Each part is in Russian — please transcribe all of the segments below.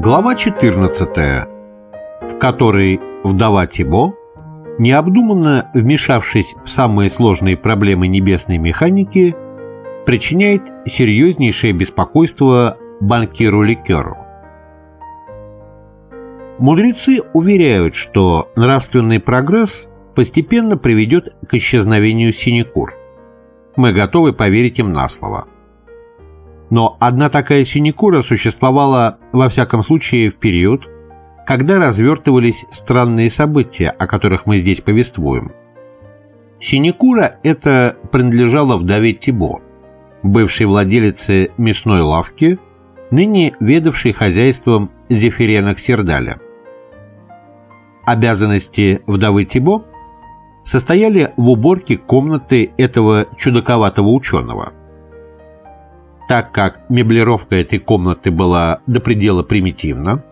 Глава 14, в которой вдова Тибо, необдуманно вмешавшись в самые сложные проблемы небесной механики, причиняет серьезнейшее беспокойство банкиру Ликеру. Мудрецы уверяют, что нравственный прогресс постепенно приведет к исчезновению синекур. Мы готовы поверить им на слово – но одна такая синекура существовала, во всяком случае, в период, когда развертывались странные события, о которых мы здесь повествуем. Синекура это принадлежала вдове Тибо, бывшей владелице мясной лавки, ныне ведавшей хозяйством Зефирена Ксердаля. Обязанности вдовы Тибо состояли в уборке комнаты этого чудаковатого ученого – так как меблировка этой комнаты была до предела примитивна,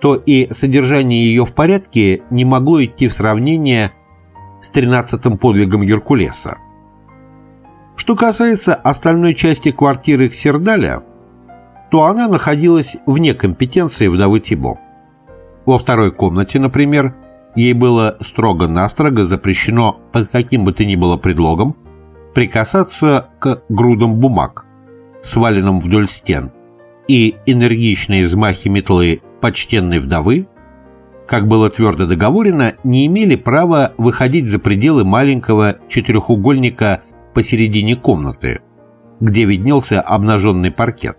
то и содержание ее в порядке не могло идти в сравнение с тринадцатым подвигом Геркулеса. Что касается остальной части квартиры Ксердаля, то она находилась вне компетенции вдовы Тибо. Во второй комнате, например, ей было строго-настрого запрещено под каким бы то ни было предлогом прикасаться к грудам бумаг – сваленном вдоль стен, и энергичные взмахи метлы почтенной вдовы, как было твердо договорено, не имели права выходить за пределы маленького четырехугольника посередине комнаты, где виднелся обнаженный паркет.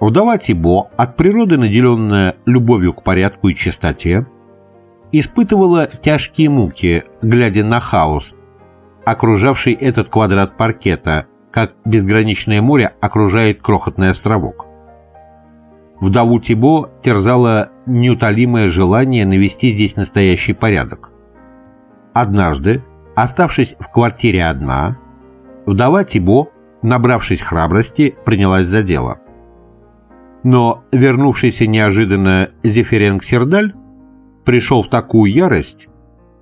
Вдова Тибо, от природы наделенная любовью к порядку и чистоте, испытывала тяжкие муки, глядя на хаос, окружавший этот квадрат паркета – как безграничное море окружает крохотный островок. Вдову Тибо терзало неутолимое желание навести здесь настоящий порядок. Однажды, оставшись в квартире одна, вдова Тибо, набравшись храбрости, принялась за дело. Но вернувшийся неожиданно Зефиренг Сердаль пришел в такую ярость,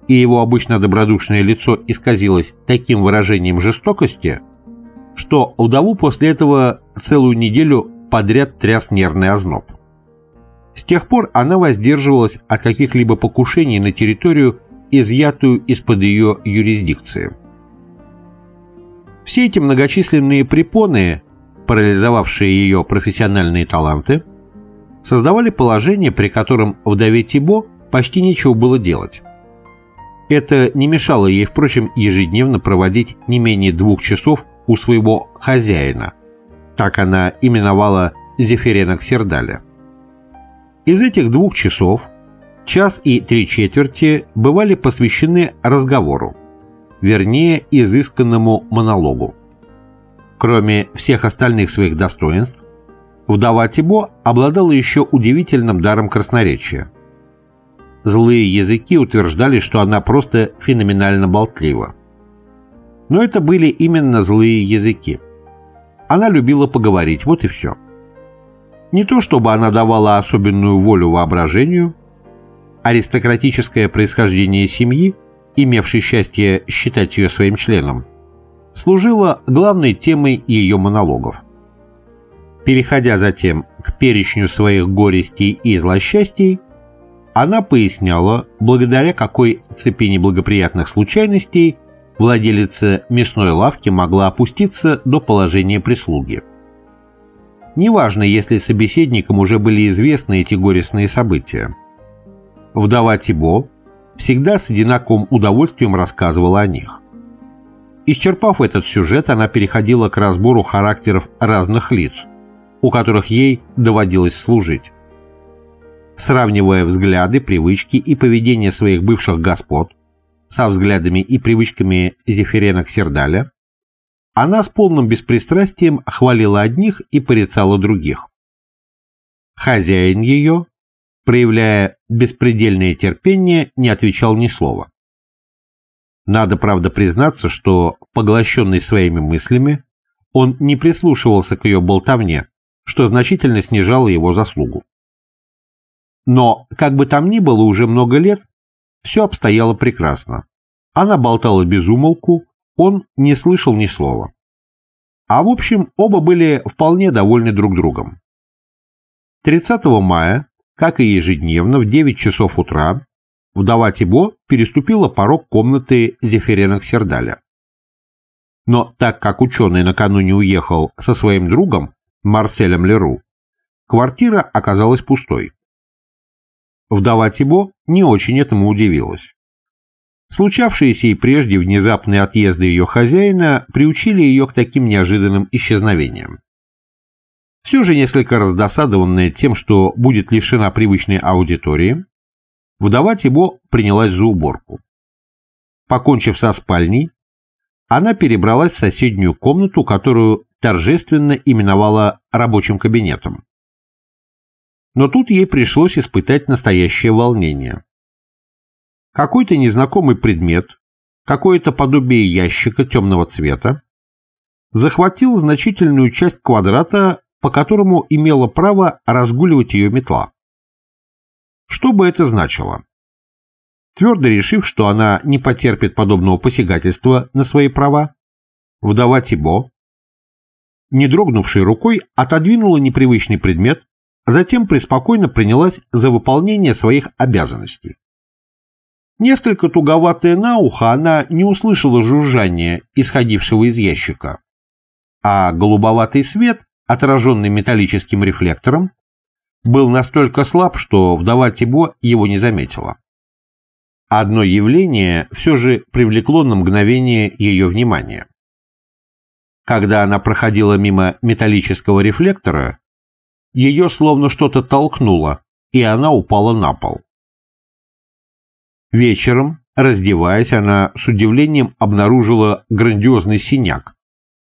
и его обычно добродушное лицо исказилось таким выражением жестокости – что удову после этого целую неделю подряд тряс нервный озноб. С тех пор она воздерживалась от каких-либо покушений на территорию, изъятую из-под ее юрисдикции. Все эти многочисленные препоны, парализовавшие ее профессиональные таланты, создавали положение, при котором вдове Тибо почти нечего было делать. Это не мешало ей, впрочем, ежедневно проводить не менее двух часов у своего хозяина. Так она именовала Зефирена Ксердаля. Из этих двух часов час и три четверти бывали посвящены разговору, вернее, изысканному монологу. Кроме всех остальных своих достоинств, вдова Тибо обладала еще удивительным даром красноречия. Злые языки утверждали, что она просто феноменально болтлива. Но это были именно злые языки. Она любила поговорить, вот и все. Не то чтобы она давала особенную волю воображению, аристократическое происхождение семьи, имевшей счастье считать ее своим членом, служило главной темой ее монологов. Переходя затем к перечню своих горестей и злосчастий, она поясняла, благодаря какой цепи неблагоприятных случайностей владелица мясной лавки могла опуститься до положения прислуги. Неважно, если собеседникам уже были известны эти горестные события. Вдова Тибо всегда с одинаковым удовольствием рассказывала о них. Исчерпав этот сюжет, она переходила к разбору характеров разных лиц, у которых ей доводилось служить. Сравнивая взгляды, привычки и поведение своих бывших господ, со взглядами и привычками Зефирена Сердаля, она с полным беспристрастием хвалила одних и порицала других. Хозяин ее, проявляя беспредельное терпение, не отвечал ни слова. Надо, правда, признаться, что, поглощенный своими мыслями, он не прислушивался к ее болтовне, что значительно снижало его заслугу. Но, как бы там ни было, уже много лет все обстояло прекрасно. Она болтала без умолку, он не слышал ни слова. А в общем, оба были вполне довольны друг другом. 30 мая, как и ежедневно, в 9 часов утра, вдова Тибо переступила порог комнаты Зефирена Ксердаля. Но так как ученый накануне уехал со своим другом, Марселем Леру, квартира оказалась пустой. Вдова Тибо не очень этому удивилась. Случавшиеся и прежде внезапные отъезды ее хозяина приучили ее к таким неожиданным исчезновениям. Все же несколько раздосадованная тем, что будет лишена привычной аудитории, вдова Тибо принялась за уборку. Покончив со спальней, она перебралась в соседнюю комнату, которую торжественно именовала рабочим кабинетом. Но тут ей пришлось испытать настоящее волнение. Какой-то незнакомый предмет, какое-то подобие ящика темного цвета, захватил значительную часть квадрата, по которому имела право разгуливать ее метла. Что бы это значило? Твердо решив, что она не потерпит подобного посягательства на свои права, вдова Тибо, не дрогнувшей рукой, отодвинула непривычный предмет, затем преспокойно принялась за выполнение своих обязанностей. Несколько туговатая на ухо, она не услышала жужжания, исходившего из ящика, а голубоватый свет, отраженный металлическим рефлектором, был настолько слаб, что вдова Тибо его не заметила. Одно явление все же привлекло на мгновение ее внимание. Когда она проходила мимо металлического рефлектора, ее словно что-то толкнуло, и она упала на пол. Вечером, раздеваясь, она с удивлением обнаружила грандиозный синяк,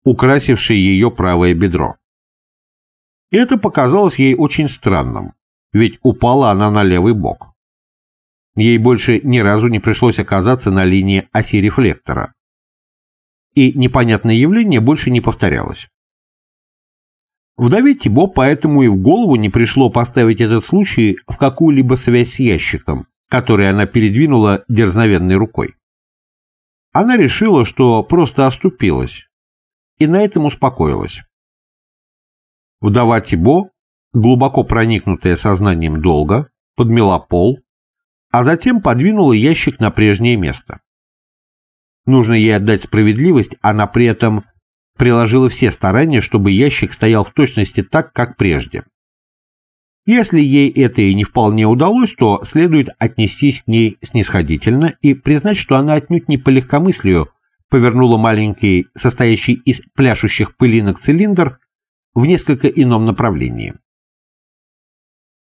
украсивший ее правое бедро. Это показалось ей очень странным, ведь упала она на левый бок. Ей больше ни разу не пришлось оказаться на линии оси рефлектора. И непонятное явление больше не повторялось. Вдове Тибо поэтому и в голову не пришло поставить этот случай в какую-либо связь с ящиком, который она передвинула дерзновенной рукой. Она решила, что просто оступилась, и на этом успокоилась. Вдова Тибо, глубоко проникнутая сознанием долга, подмела пол, а затем подвинула ящик на прежнее место. Нужно ей отдать справедливость, она при этом приложила все старания, чтобы ящик стоял в точности так, как прежде. Если ей это и не вполне удалось, то следует отнестись к ней снисходительно и признать, что она отнюдь не по легкомыслию повернула маленький, состоящий из пляшущих пылинок цилиндр, в несколько ином направлении.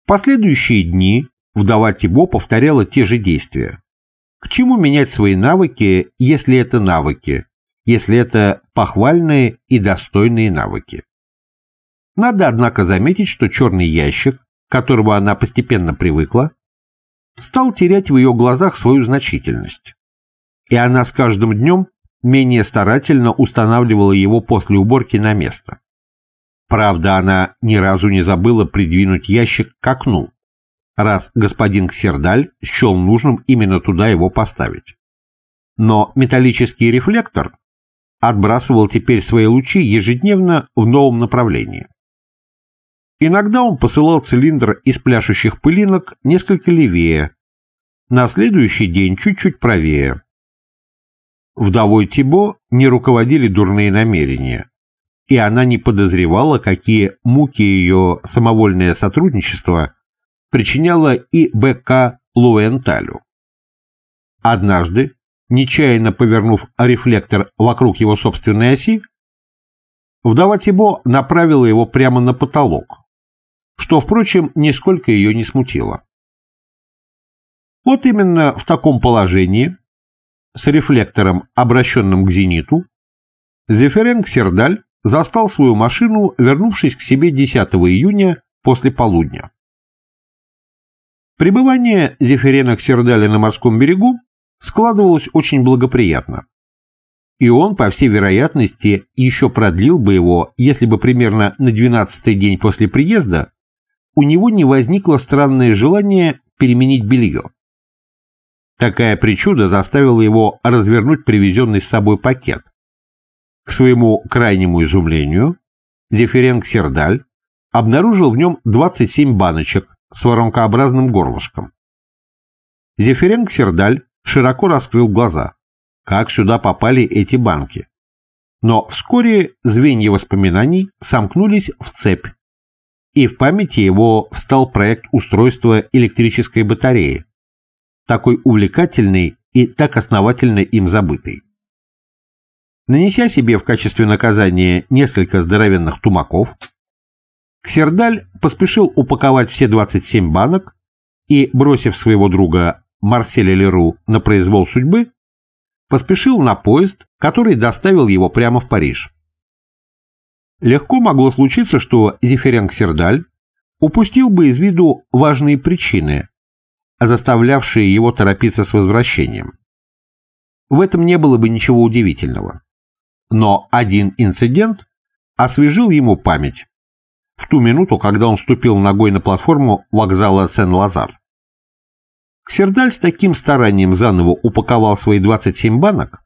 Последующие дни Вдова Тибо повторяла те же действия. К чему менять свои навыки, если это навыки, если это похвальные и достойные навыки? Надо, однако, заметить, что черный ящик, к которому она постепенно привыкла, стал терять в ее глазах свою значительность. И она с каждым днем менее старательно устанавливала его после уборки на место. Правда, она ни разу не забыла придвинуть ящик к окну, раз господин Ксердаль счел нужным именно туда его поставить. Но металлический рефлектор отбрасывал теперь свои лучи ежедневно в новом направлении. Иногда он посылал цилиндр из пляшущих пылинок несколько левее, на следующий день чуть-чуть правее. Вдовой Тибо не руководили дурные намерения, и она не подозревала, какие муки ее самовольное сотрудничество причиняла и БК Луэнталю. Однажды, нечаянно повернув рефлектор вокруг его собственной оси, вдова Тибо направила его прямо на потолок, что, впрочем, нисколько ее не смутило. Вот именно в таком положении, с рефлектором, обращенным к зениту, Зефиренг Сердаль застал свою машину, вернувшись к себе 10 июня после полудня. Пребывание Зефирена Ксердаля на морском берегу складывалось очень благоприятно. И он, по всей вероятности, еще продлил бы его, если бы примерно на 12-й день после приезда у него не возникло странное желание переменить белье. Такая причуда заставила его развернуть привезенный с собой пакет. К своему крайнему изумлению, Зефирен Ксердаль обнаружил в нем 27 баночек с воронкообразным горлышком. Зефиренко Сердаль широко раскрыл глаза. Как сюда попали эти банки? Но вскоре звенья воспоминаний сомкнулись в цепь, и в памяти его встал проект устройства электрической батареи, такой увлекательный и так основательно им забытый. Нанеся себе в качестве наказания несколько здоровенных тумаков, Ксердаль поспешил упаковать все 27 банок и, бросив своего друга Марселя Леру на произвол судьбы, поспешил на поезд, который доставил его прямо в Париж. Легко могло случиться, что Зефирян Ксердаль упустил бы из виду важные причины, заставлявшие его торопиться с возвращением. В этом не было бы ничего удивительного. Но один инцидент освежил ему память в ту минуту, когда он ступил ногой на платформу вокзала Сен-Лазар. Ксердаль с таким старанием заново упаковал свои 27 банок,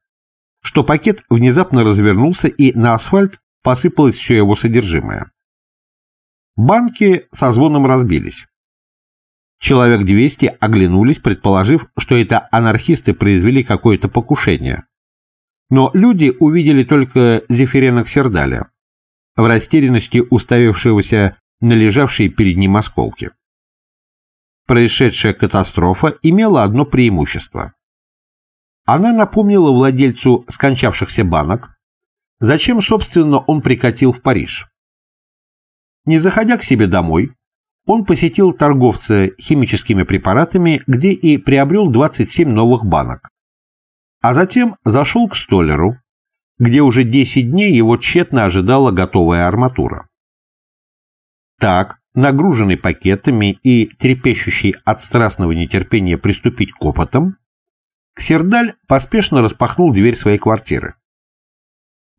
что пакет внезапно развернулся и на асфальт посыпалось все его содержимое. Банки со звоном разбились. Человек 200 оглянулись, предположив, что это анархисты произвели какое-то покушение. Но люди увидели только Зефирена Ксердаля, в растерянности уставившегося на лежавшие перед ним осколки. Происшедшая катастрофа имела одно преимущество. Она напомнила владельцу скончавшихся банок, зачем, собственно, он прикатил в Париж. Не заходя к себе домой, он посетил торговца химическими препаратами, где и приобрел 27 новых банок. А затем зашел к столеру, где уже 10 дней его тщетно ожидала готовая арматура. Так, нагруженный пакетами и трепещущий от страстного нетерпения приступить к опытам, Ксердаль поспешно распахнул дверь своей квартиры.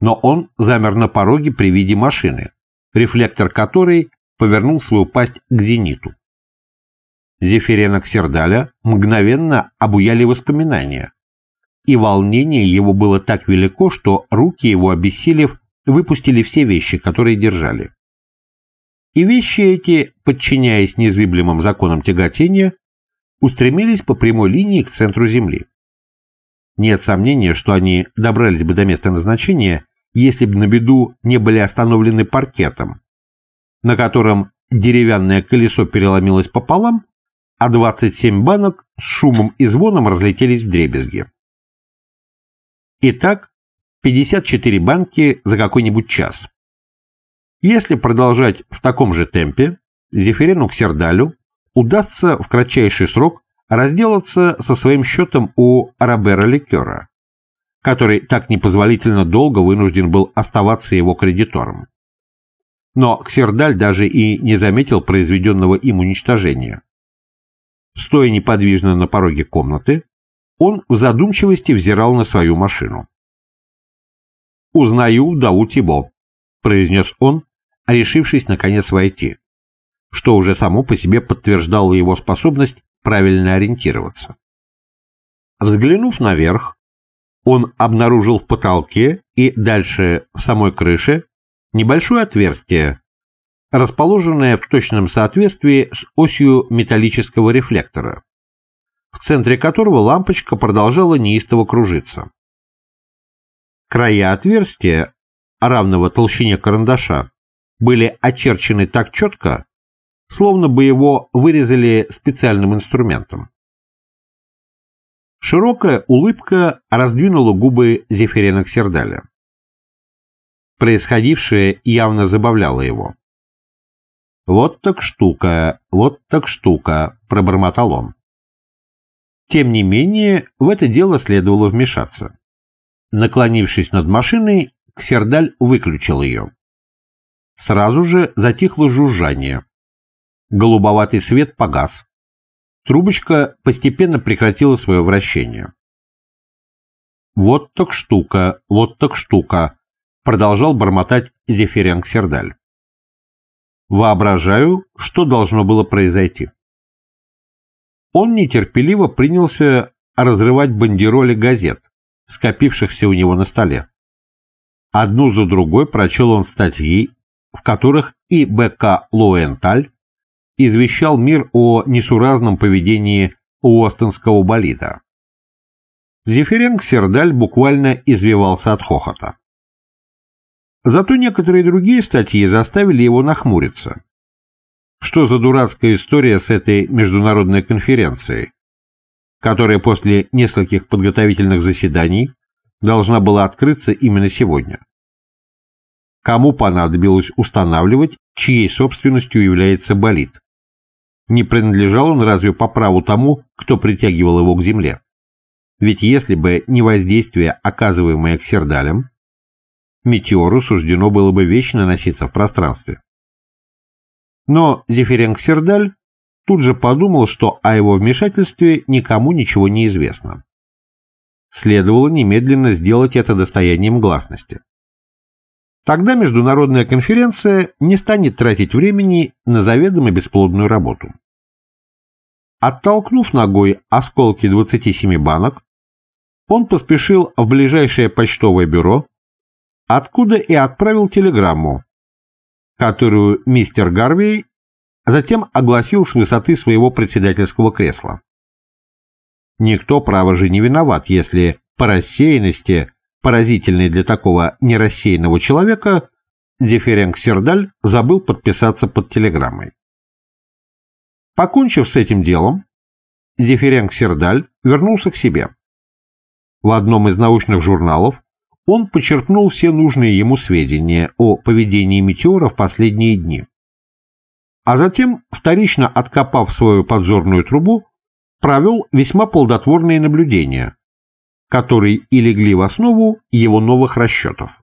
Но он замер на пороге при виде машины, рефлектор которой повернул свою пасть к зениту. Зефирена Ксердаля мгновенно обуяли воспоминания, и волнение его было так велико, что руки его, обессилев, выпустили все вещи, которые держали. И вещи эти, подчиняясь незыблемым законам тяготения, устремились по прямой линии к центру Земли. Нет сомнения, что они добрались бы до места назначения, если бы на беду не были остановлены паркетом, на котором деревянное колесо переломилось пополам, а 27 банок с шумом и звоном разлетелись в дребезги. Итак, 54 банки за какой-нибудь час. Если продолжать в таком же темпе, Зефирену Ксердалю удастся в кратчайший срок разделаться со своим счетом у Арабера Ликера, который так непозволительно долго вынужден был оставаться его кредитором. Но Ксердаль даже и не заметил произведенного им уничтожения. Стоя неподвижно на пороге комнаты, он в задумчивости взирал на свою машину. «Узнаю Дау Тибо», — произнес он, решившись наконец войти, что уже само по себе подтверждало его способность правильно ориентироваться. Взглянув наверх, он обнаружил в потолке и дальше в самой крыше небольшое отверстие, расположенное в точном соответствии с осью металлического рефлектора в центре которого лампочка продолжала неистово кружиться. Края отверстия, равного толщине карандаша, были очерчены так четко, словно бы его вырезали специальным инструментом. Широкая улыбка раздвинула губы Зефирена Ксердаля. Происходившее явно забавляло его. «Вот так штука, вот так штука», — пробормотал он. Тем не менее, в это дело следовало вмешаться. Наклонившись над машиной, Ксердаль выключил ее. Сразу же затихло жужжание. Голубоватый свет погас. Трубочка постепенно прекратила свое вращение. «Вот так штука, вот так штука», продолжал бормотать Зефирян Ксердаль. «Воображаю, что должно было произойти». Он нетерпеливо принялся разрывать бандероли газет, скопившихся у него на столе. Одну за другой прочел он статьи, в которых и Б.К. Лоенталь извещал мир о несуразном поведении уостонского болида. Зефиренко Сердаль буквально извивался от хохота. Зато некоторые другие статьи заставили его нахмуриться. Что за дурацкая история с этой международной конференцией, которая после нескольких подготовительных заседаний должна была открыться именно сегодня? Кому понадобилось устанавливать, чьей собственностью является болид? Не принадлежал он разве по праву тому, кто притягивал его к земле? Ведь если бы не воздействие, оказываемое к сердалям, метеору суждено было бы вечно носиться в пространстве. Но Зефиренг Сердаль тут же подумал, что о его вмешательстве никому ничего не известно. Следовало немедленно сделать это достоянием гласности. Тогда международная конференция не станет тратить времени на заведомо бесплодную работу. Оттолкнув ногой осколки 27 банок, он поспешил в ближайшее почтовое бюро, откуда и отправил телеграмму, которую мистер Гарвей затем огласил с высоты своего председательского кресла. Никто, право же, не виноват, если по рассеянности поразительный для такого нерассеянного человека, Зефиренг Сердаль забыл подписаться под телеграммой. Покончив с этим делом, Зефиренг Сердаль вернулся к себе. В одном из научных журналов он подчеркнул все нужные ему сведения о поведении метеора в последние дни. А затем, вторично откопав свою подзорную трубу, провел весьма плодотворные наблюдения, которые и легли в основу его новых расчетов.